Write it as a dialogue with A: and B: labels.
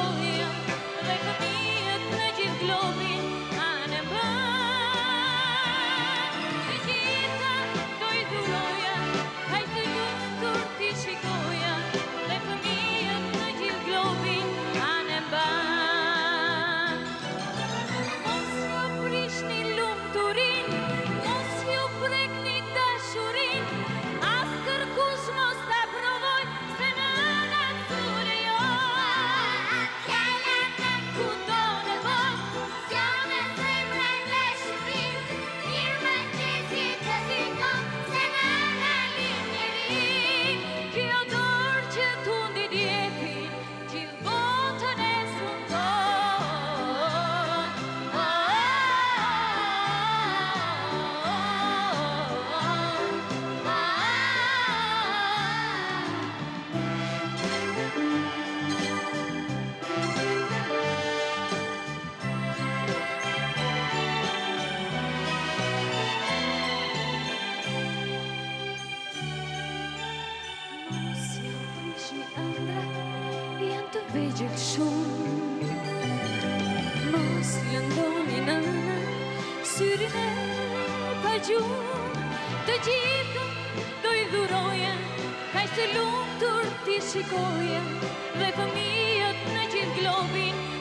A: Oh. gjithë shumë Mos lëndoni në syrën e pa gjumë Të gjithë do i dhuroja Ka i të lumë ti shikoja Dhe fëmijët në gjithë globinë